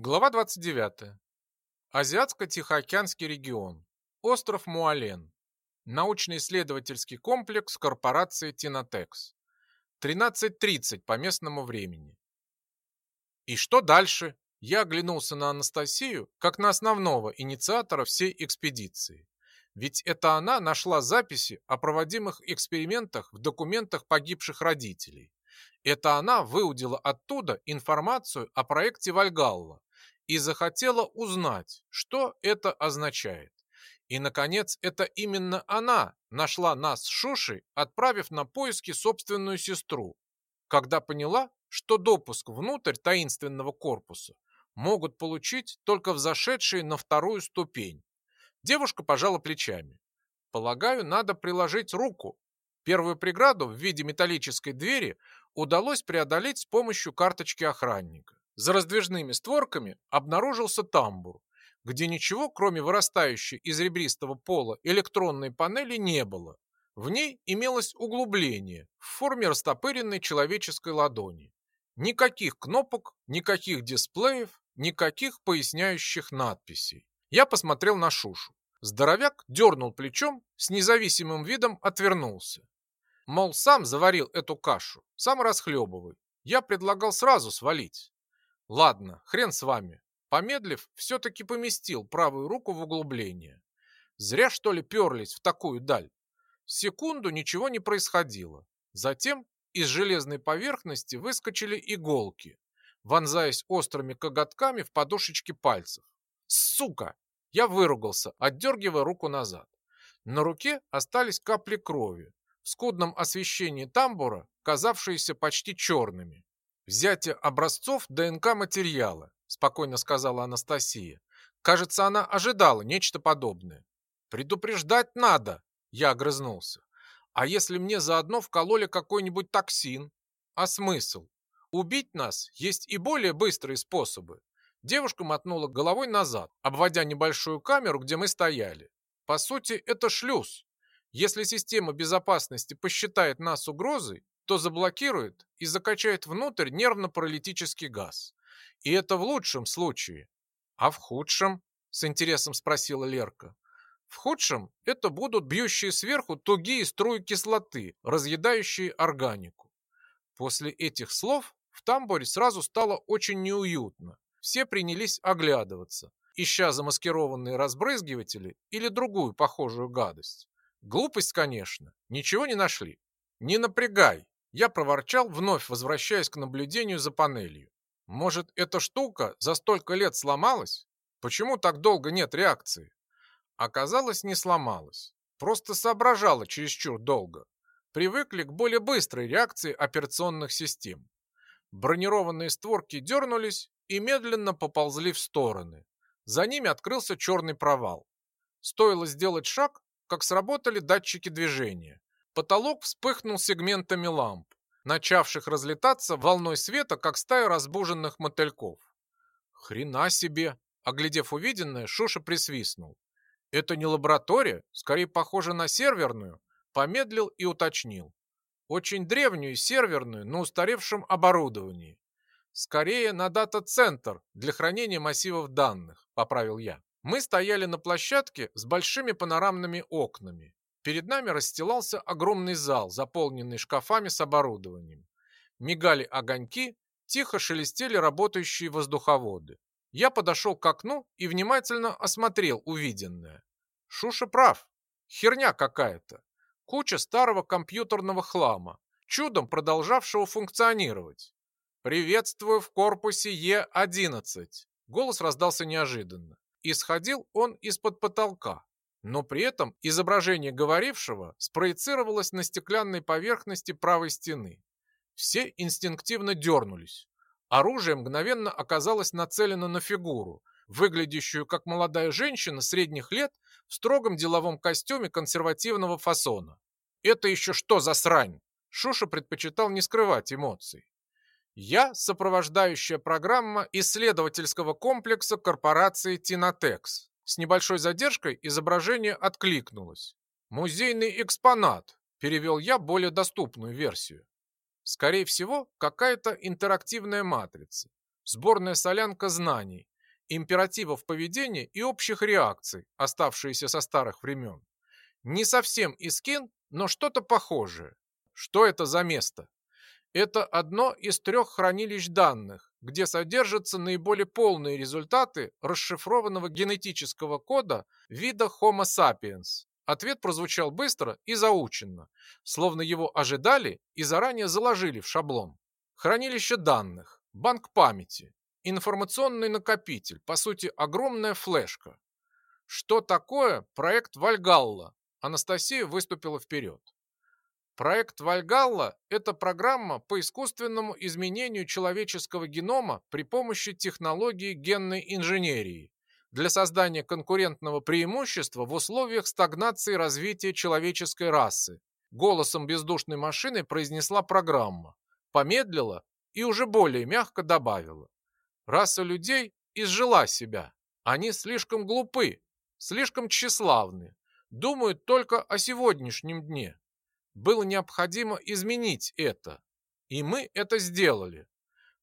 Глава 29. Азиатско-Тихоокеанский регион. Остров Муален. Научно-исследовательский комплекс корпорации Тинотекс. 13.30 по местному времени. И что дальше? Я оглянулся на Анастасию, как на основного инициатора всей экспедиции. Ведь это она нашла записи о проводимых экспериментах в документах погибших родителей. Это она выудила оттуда информацию о проекте Вальгалла, и захотела узнать, что это означает. И, наконец, это именно она нашла нас с Шушей, отправив на поиски собственную сестру, когда поняла, что допуск внутрь таинственного корпуса могут получить только взошедшие на вторую ступень. Девушка пожала плечами. Полагаю, надо приложить руку. Первую преграду в виде металлической двери удалось преодолеть с помощью карточки охранника. За раздвижными створками обнаружился тамбур, где ничего, кроме вырастающей из ребристого пола электронной панели, не было. В ней имелось углубление в форме растопыренной человеческой ладони. Никаких кнопок, никаких дисплеев, никаких поясняющих надписей. Я посмотрел на Шушу. Здоровяк дернул плечом, с независимым видом отвернулся. Мол, сам заварил эту кашу, сам расхлебывай. Я предлагал сразу свалить. Ладно, хрен с вами. Помедлив, все-таки поместил правую руку в углубление. Зря, что ли, перлись в такую даль. Секунду ничего не происходило. Затем из железной поверхности выскочили иголки, вонзаясь острыми коготками в подушечки пальцев. Сука! Я выругался, отдергивая руку назад. На руке остались капли крови, в скудном освещении тамбура, казавшиеся почти черными. «Взятие образцов ДНК-материала», спокойно сказала Анастасия. Кажется, она ожидала нечто подобное. «Предупреждать надо», я огрызнулся. «А если мне заодно вкололи какой-нибудь токсин? А смысл? Убить нас есть и более быстрые способы». Девушка мотнула головой назад, обводя небольшую камеру, где мы стояли. По сути, это шлюз. Если система безопасности посчитает нас угрозой, то заблокирует и закачает внутрь нервно-паралитический газ. И это в лучшем случае. А в худшем? С интересом спросила Лерка. В худшем это будут бьющие сверху тугие струи кислоты, разъедающие органику. После этих слов в тамбуре сразу стало очень неуютно. Все принялись оглядываться, ища замаскированные разбрызгиватели или другую похожую гадость. Глупость, конечно, ничего не нашли. Не напрягай, я проворчал, вновь возвращаясь к наблюдению за панелью. Может, эта штука за столько лет сломалась? Почему так долго нет реакции? Оказалось, не сломалась. Просто соображала чересчур долго. Привыкли к более быстрой реакции операционных систем. Бронированные створки дернулись и медленно поползли в стороны. За ними открылся черный провал. Стоило сделать шаг, как сработали датчики движения. Потолок вспыхнул сегментами ламп, начавших разлетаться волной света, как стая разбуженных мотыльков. «Хрена себе!» Оглядев увиденное, Шуша присвистнул. «Это не лаборатория, скорее похоже на серверную», помедлил и уточнил. «Очень древнюю серверную на устаревшем оборудовании. Скорее на дата-центр для хранения массивов данных», поправил я. Мы стояли на площадке с большими панорамными окнами. Перед нами расстилался огромный зал, заполненный шкафами с оборудованием. Мигали огоньки, тихо шелестели работающие воздуховоды. Я подошел к окну и внимательно осмотрел увиденное. Шуша прав. Херня какая-то. Куча старого компьютерного хлама, чудом продолжавшего функционировать. «Приветствую в корпусе Е-11». Голос раздался неожиданно. Исходил он из-под потолка, но при этом изображение говорившего спроецировалось на стеклянной поверхности правой стены. Все инстинктивно дернулись. Оружие мгновенно оказалось нацелено на фигуру, выглядящую как молодая женщина средних лет в строгом деловом костюме консервативного фасона. «Это еще что за срань?» Шуша предпочитал не скрывать эмоций. «Я – сопровождающая программа исследовательского комплекса корпорации Тинотекс. С небольшой задержкой изображение откликнулось. «Музейный экспонат», – перевел я более доступную версию. Скорее всего, какая-то интерактивная матрица. сборная солянка знаний, императивов поведения и общих реакций, оставшиеся со старых времен. Не совсем Искин, но что-то похожее. Что это за место? Это одно из трех хранилищ данных, где содержатся наиболее полные результаты расшифрованного генетического кода вида Homo sapiens. Ответ прозвучал быстро и заученно, словно его ожидали и заранее заложили в шаблон. Хранилище данных, банк памяти, информационный накопитель, по сути, огромная флешка. Что такое проект Вальгалла? Анастасия выступила вперед. Проект Вальгалла – это программа по искусственному изменению человеческого генома при помощи технологии генной инженерии для создания конкурентного преимущества в условиях стагнации развития человеческой расы. Голосом бездушной машины произнесла программа, помедлила и уже более мягко добавила. Раса людей изжила себя. Они слишком глупы, слишком тщеславны, думают только о сегодняшнем дне. Было необходимо изменить это, и мы это сделали.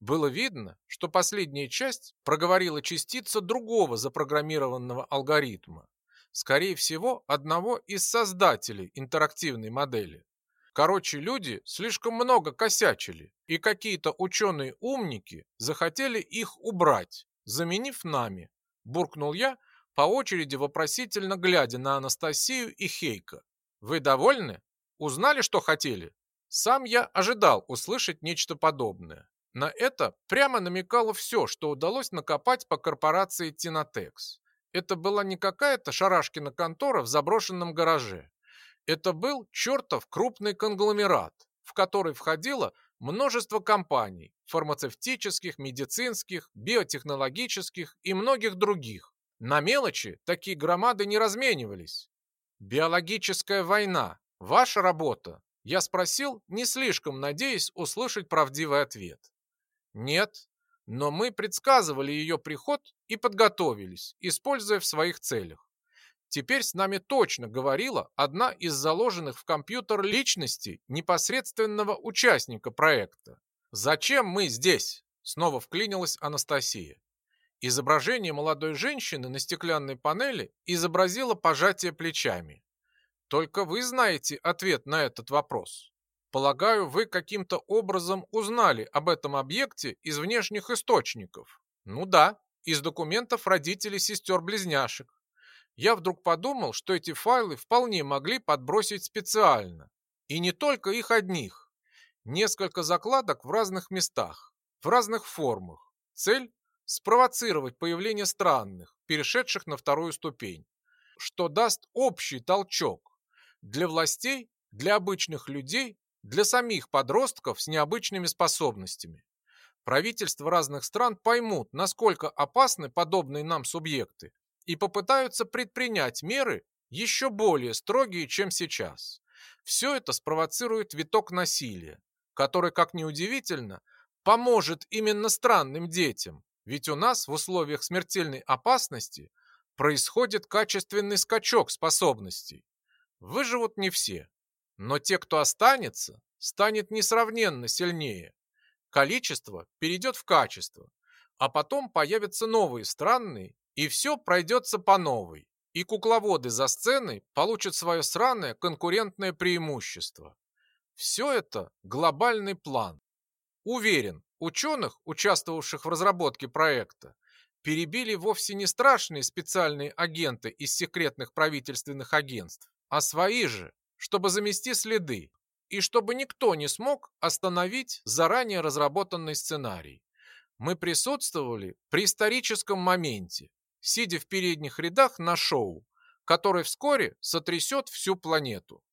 Было видно, что последняя часть проговорила частица другого запрограммированного алгоритма, скорее всего, одного из создателей интерактивной модели. Короче, люди слишком много косячили, и какие-то ученые-умники захотели их убрать, заменив нами. Буркнул я, по очереди вопросительно глядя на Анастасию и Хейка. Вы довольны? Узнали, что хотели? Сам я ожидал услышать нечто подобное. На это прямо намекало все, что удалось накопать по корпорации Тинотекс. Это была не какая-то шарашкина контора в заброшенном гараже. Это был чертов крупный конгломерат, в который входило множество компаний – фармацевтических, медицинских, биотехнологических и многих других. На мелочи такие громады не разменивались. Биологическая война – ваша работа? Я спросил, не слишком надеясь услышать правдивый ответ. Нет, но мы предсказывали ее приход и подготовились, используя в своих целях. Теперь с нами точно говорила одна из заложенных в компьютер личностей непосредственного участника проекта. «Зачем мы здесь?» – снова вклинилась Анастасия. Изображение молодой женщины на стеклянной панели изобразило пожатие плечами. Только вы знаете ответ на этот вопрос. Полагаю, вы каким-то образом узнали об этом объекте из внешних источников. Ну да, из документов родителей сестер-близняшек я вдруг подумал, что эти файлы вполне могли подбросить специально. И не только их одних. Несколько закладок в разных местах, в разных формах. Цель – спровоцировать появление странных, перешедших на вторую ступень, что даст общий толчок для властей, для обычных людей, для самих подростков с необычными способностями. Правительства разных стран поймут, насколько опасны подобные нам субъекты, и попытаются предпринять меры еще более строгие, чем сейчас. Все это спровоцирует виток насилия, который, как ни удивительно, поможет именно странным детям, ведь у нас в условиях смертельной опасности происходит качественный скачок способностей. Выживут не все, но те, кто останется, станет несравненно сильнее. Количество перейдет в качество, а потом появятся новые странные и все пройдется по новой. И кукловоды за сценой получат свое сраное конкурентное преимущество. Все это глобальный план. Уверен, ученых, участвовавших в разработке проекта, перебили вовсе не страшные специальные агенты из секретных правительственных агентств, а свои же, чтобы замести следы, и чтобы никто не смог остановить заранее разработанный сценарий. Мы присутствовали при историческом моменте, сидя в передних рядах на шоу, которое вскоре сотрясет всю планету.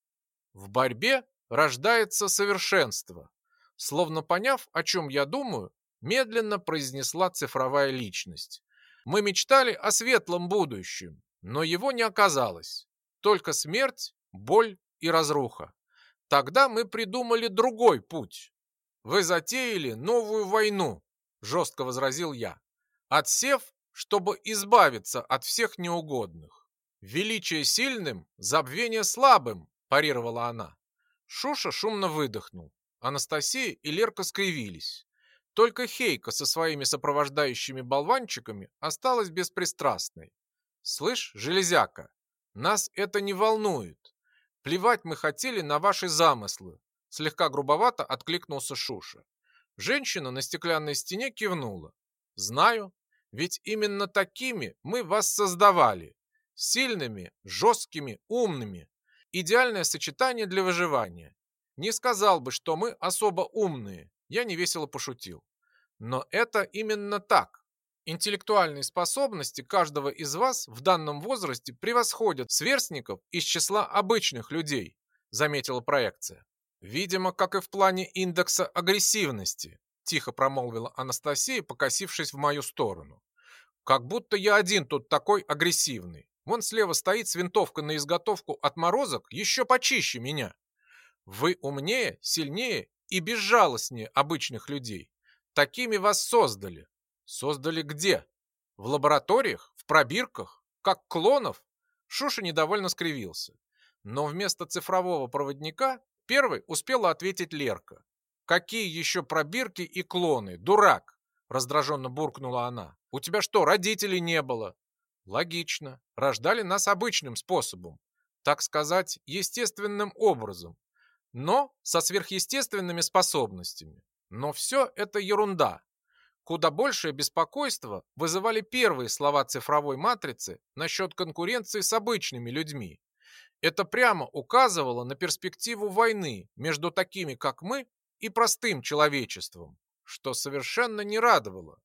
В борьбе рождается совершенство. Словно поняв, о чем я думаю, медленно произнесла цифровая личность. Мы мечтали о светлом будущем, но его не оказалось. Только смерть, боль и разруха. Тогда мы придумали другой путь. Вы затеяли новую войну, жестко возразил я. Отсев чтобы избавиться от всех неугодных. Величие сильным, забвение слабым, парировала она. Шуша шумно выдохнул. Анастасия и Лерка скривились. Только Хейка со своими сопровождающими болванчиками осталась беспристрастной. «Слышь, железяка, нас это не волнует. Плевать мы хотели на ваши замыслы», слегка грубовато откликнулся Шуша. Женщина на стеклянной стене кивнула. «Знаю, ведь именно такими мы вас создавали. Сильными, жесткими, умными. Идеальное сочетание для выживания. Не сказал бы, что мы особо умные. Я невесело пошутил. Но это именно так. Интеллектуальные способности каждого из вас в данном возрасте превосходят сверстников из числа обычных людей, заметила проекция. Видимо, как и в плане индекса агрессивности, тихо промолвила Анастасия, покосившись в мою сторону. Как будто я один тут такой агрессивный. Вон слева стоит с винтовкой на изготовку отморозок еще почище меня. Вы умнее, сильнее и безжалостнее обычных людей. Такими вас создали. Создали где? В лабораториях? В пробирках? Как клонов? Шуша недовольно скривился. Но вместо цифрового проводника первый успела ответить Лерка. «Какие еще пробирки и клоны? Дурак!» Раздраженно буркнула она. «У тебя что, родителей не было?» Логично. Рождали нас обычным способом. Так сказать, естественным образом. Но со сверхъестественными способностями. Но все это ерунда. Куда большее беспокойство вызывали первые слова цифровой матрицы насчет конкуренции с обычными людьми. Это прямо указывало на перспективу войны между такими, как мы, и простым человечеством, что совершенно не радовало.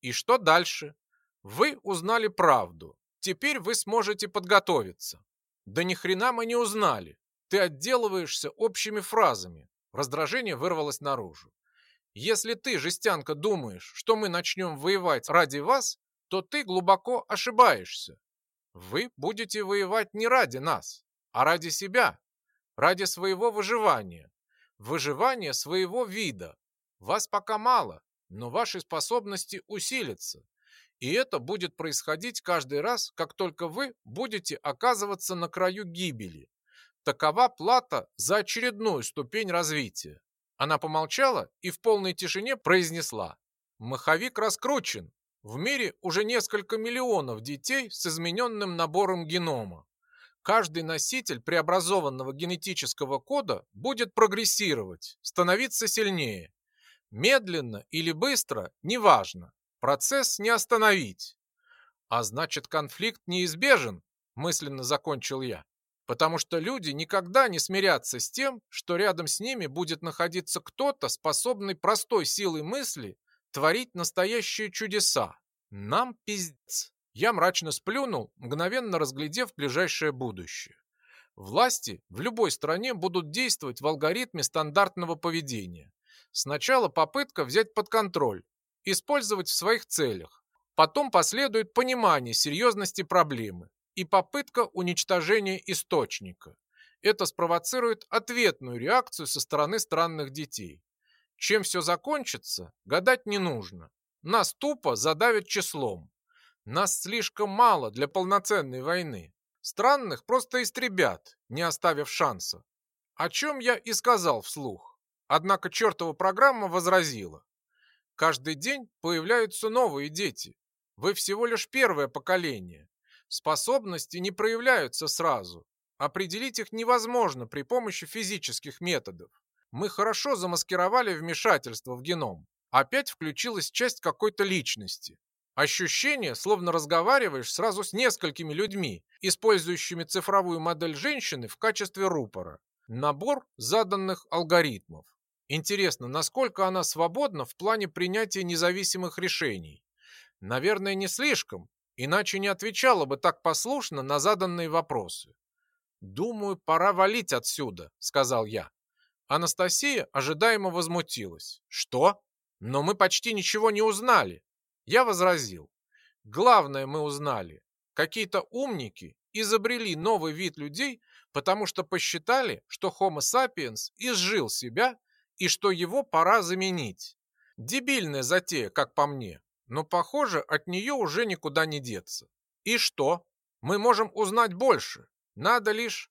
И что дальше? Вы узнали правду. Теперь вы сможете подготовиться. Да ни хрена мы не узнали. Ты отделываешься общими фразами. Раздражение вырвалось наружу. Если ты, жестянка, думаешь, что мы начнем воевать ради вас, то ты глубоко ошибаешься. Вы будете воевать не ради нас, а ради себя, ради своего выживания, выживания своего вида. Вас пока мало, но ваши способности усилятся. И это будет происходить каждый раз, как только вы будете оказываться на краю гибели. Такова плата за очередную ступень развития. Она помолчала и в полной тишине произнесла. Маховик раскручен. В мире уже несколько миллионов детей с измененным набором генома. Каждый носитель преобразованного генетического кода будет прогрессировать, становиться сильнее. Медленно или быстро, неважно. Процесс не остановить. А значит, конфликт неизбежен, мысленно закончил я потому что люди никогда не смирятся с тем, что рядом с ними будет находиться кто-то, способный простой силой мысли творить настоящие чудеса. Нам пиздец. Я мрачно сплюнул, мгновенно разглядев ближайшее будущее. Власти в любой стране будут действовать в алгоритме стандартного поведения. Сначала попытка взять под контроль, использовать в своих целях. Потом последует понимание серьезности проблемы и попытка уничтожения источника. Это спровоцирует ответную реакцию со стороны странных детей. Чем все закончится, гадать не нужно. Нас тупо задавят числом. Нас слишком мало для полноценной войны. Странных просто истребят, не оставив шанса. О чем я и сказал вслух. Однако чертова программа возразила. Каждый день появляются новые дети. Вы всего лишь первое поколение. Способности не проявляются сразу. Определить их невозможно при помощи физических методов. Мы хорошо замаскировали вмешательство в геном. Опять включилась часть какой-то личности. Ощущение, словно разговариваешь сразу с несколькими людьми, использующими цифровую модель женщины в качестве рупора. Набор заданных алгоритмов. Интересно, насколько она свободна в плане принятия независимых решений? Наверное, не слишком, иначе не отвечала бы так послушно на заданные вопросы. «Думаю, пора валить отсюда», — сказал я. Анастасия ожидаемо возмутилась. «Что? Но мы почти ничего не узнали». Я возразил. «Главное мы узнали. Какие-то умники изобрели новый вид людей, потому что посчитали, что Homo sapiens изжил себя и что его пора заменить. Дебильная затея, как по мне но, похоже, от нее уже никуда не деться. И что? Мы можем узнать больше. Надо лишь...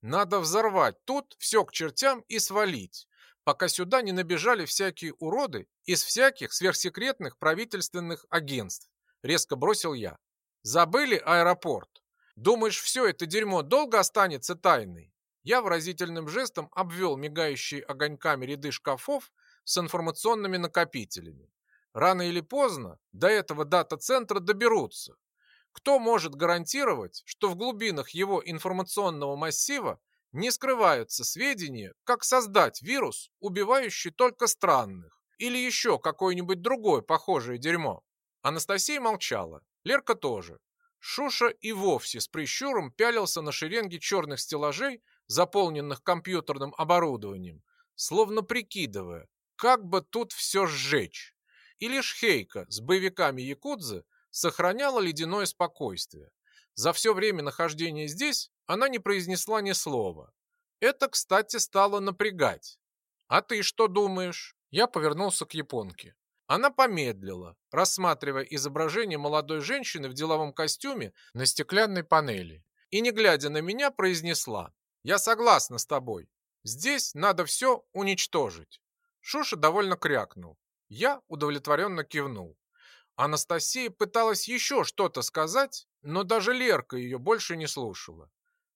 Надо взорвать тут все к чертям и свалить. пока сюда не набежали всякие уроды из всяких сверхсекретных правительственных агентств. Резко бросил я. Забыли аэропорт? Думаешь, все это дерьмо долго останется тайной? Я выразительным жестом обвел мигающие огоньками ряды шкафов с информационными накопителями. Рано или поздно до этого дата-центра доберутся. Кто может гарантировать, что в глубинах его информационного массива не скрываются сведения, как создать вирус, убивающий только странных, или еще какое-нибудь другое похожее дерьмо? Анастасия молчала, Лерка тоже. Шуша и вовсе с прищуром пялился на шеренги черных стеллажей, заполненных компьютерным оборудованием, словно прикидывая, как бы тут все сжечь. И лишь Хейка с боевиками Якудзы сохраняла ледяное спокойствие. За все время нахождения здесь она не произнесла ни слова. Это, кстати, стало напрягать. «А ты что думаешь?» Я повернулся к японке. Она помедлила, рассматривая изображение молодой женщины в деловом костюме на стеклянной панели. И, не глядя на меня, произнесла. «Я согласна с тобой. Здесь надо все уничтожить». Шуша довольно крякнул. Я удовлетворенно кивнул. Анастасия пыталась еще что-то сказать, но даже Лерка ее больше не слушала.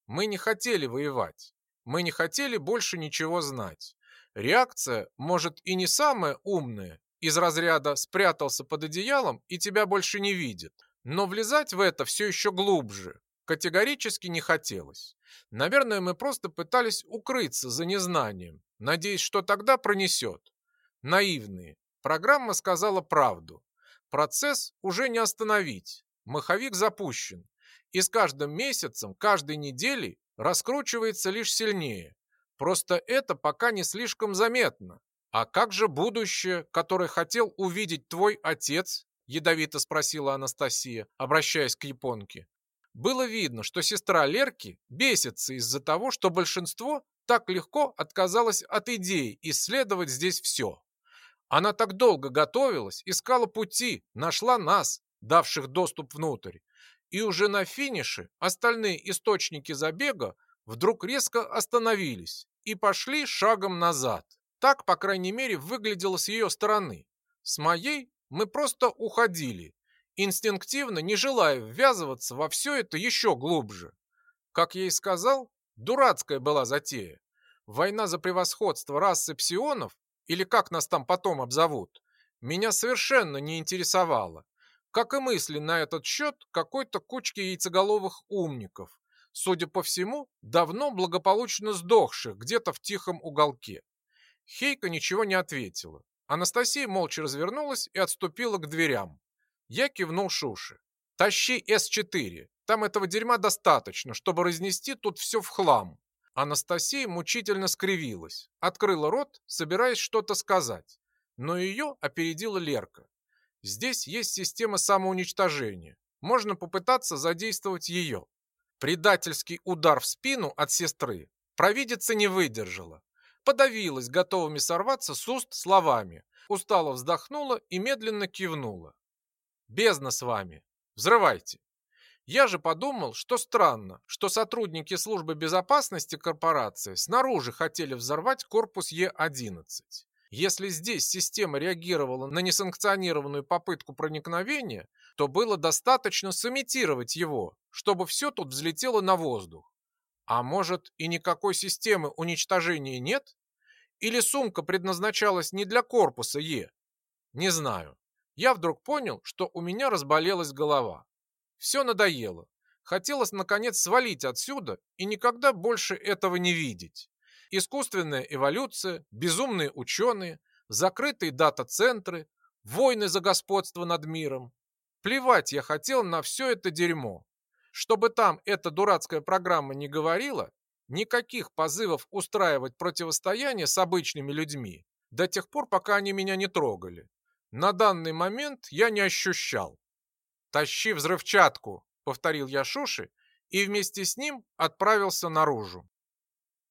Мы не хотели воевать. Мы не хотели больше ничего знать. Реакция, может, и не самая умная, из разряда «спрятался под одеялом и тебя больше не видит». Но влезать в это все еще глубже категорически не хотелось. Наверное, мы просто пытались укрыться за незнанием, надеясь, что тогда пронесет. Наивные. Программа сказала правду. Процесс уже не остановить. Маховик запущен. И с каждым месяцем, каждой неделей раскручивается лишь сильнее. Просто это пока не слишком заметно. А как же будущее, которое хотел увидеть твой отец? Ядовито спросила Анастасия, обращаясь к японке. Было видно, что сестра Лерки бесится из-за того, что большинство так легко отказалось от идеи исследовать здесь все. Она так долго готовилась, искала пути, нашла нас, давших доступ внутрь. И уже на финише остальные источники забега вдруг резко остановились и пошли шагом назад. Так, по крайней мере, выглядело с ее стороны. С моей мы просто уходили, инстинктивно не желая ввязываться во все это еще глубже. Как я и сказал, дурацкая была затея. Война за превосходство расы псионов или как нас там потом обзовут, меня совершенно не интересовало, как и мысли на этот счет какой-то кучки яйцеголовых умников, судя по всему, давно благополучно сдохших где-то в тихом уголке. Хейка ничего не ответила. Анастасия молча развернулась и отступила к дверям. Я кивнул Шуше. «Тащи С4. Там этого дерьма достаточно, чтобы разнести тут все в хлам. Анастасия мучительно скривилась, открыла рот, собираясь что-то сказать, но ее опередила Лерка. Здесь есть система самоуничтожения. Можно попытаться задействовать ее. Предательский удар в спину от сестры провидица не выдержала. Подавилась, готовыми сорваться с уст словами. Устало вздохнула и медленно кивнула. «Бездна с вами! Взрывайте!» Я же подумал, что странно, что сотрудники службы безопасности корпорации снаружи хотели взорвать корпус Е-11. Если здесь система реагировала на несанкционированную попытку проникновения, то было достаточно сымитировать его, чтобы все тут взлетело на воздух. А может и никакой системы уничтожения нет? Или сумка предназначалась не для корпуса Е? Не знаю. Я вдруг понял, что у меня разболелась голова. Все надоело. Хотелось, наконец, свалить отсюда и никогда больше этого не видеть. Искусственная эволюция, безумные ученые, закрытые дата-центры, войны за господство над миром. Плевать я хотел на все это дерьмо. Чтобы там эта дурацкая программа не говорила, никаких позывов устраивать противостояние с обычными людьми до тех пор, пока они меня не трогали. На данный момент я не ощущал. «Тащи взрывчатку!» — повторил я Шуши и вместе с ним отправился наружу.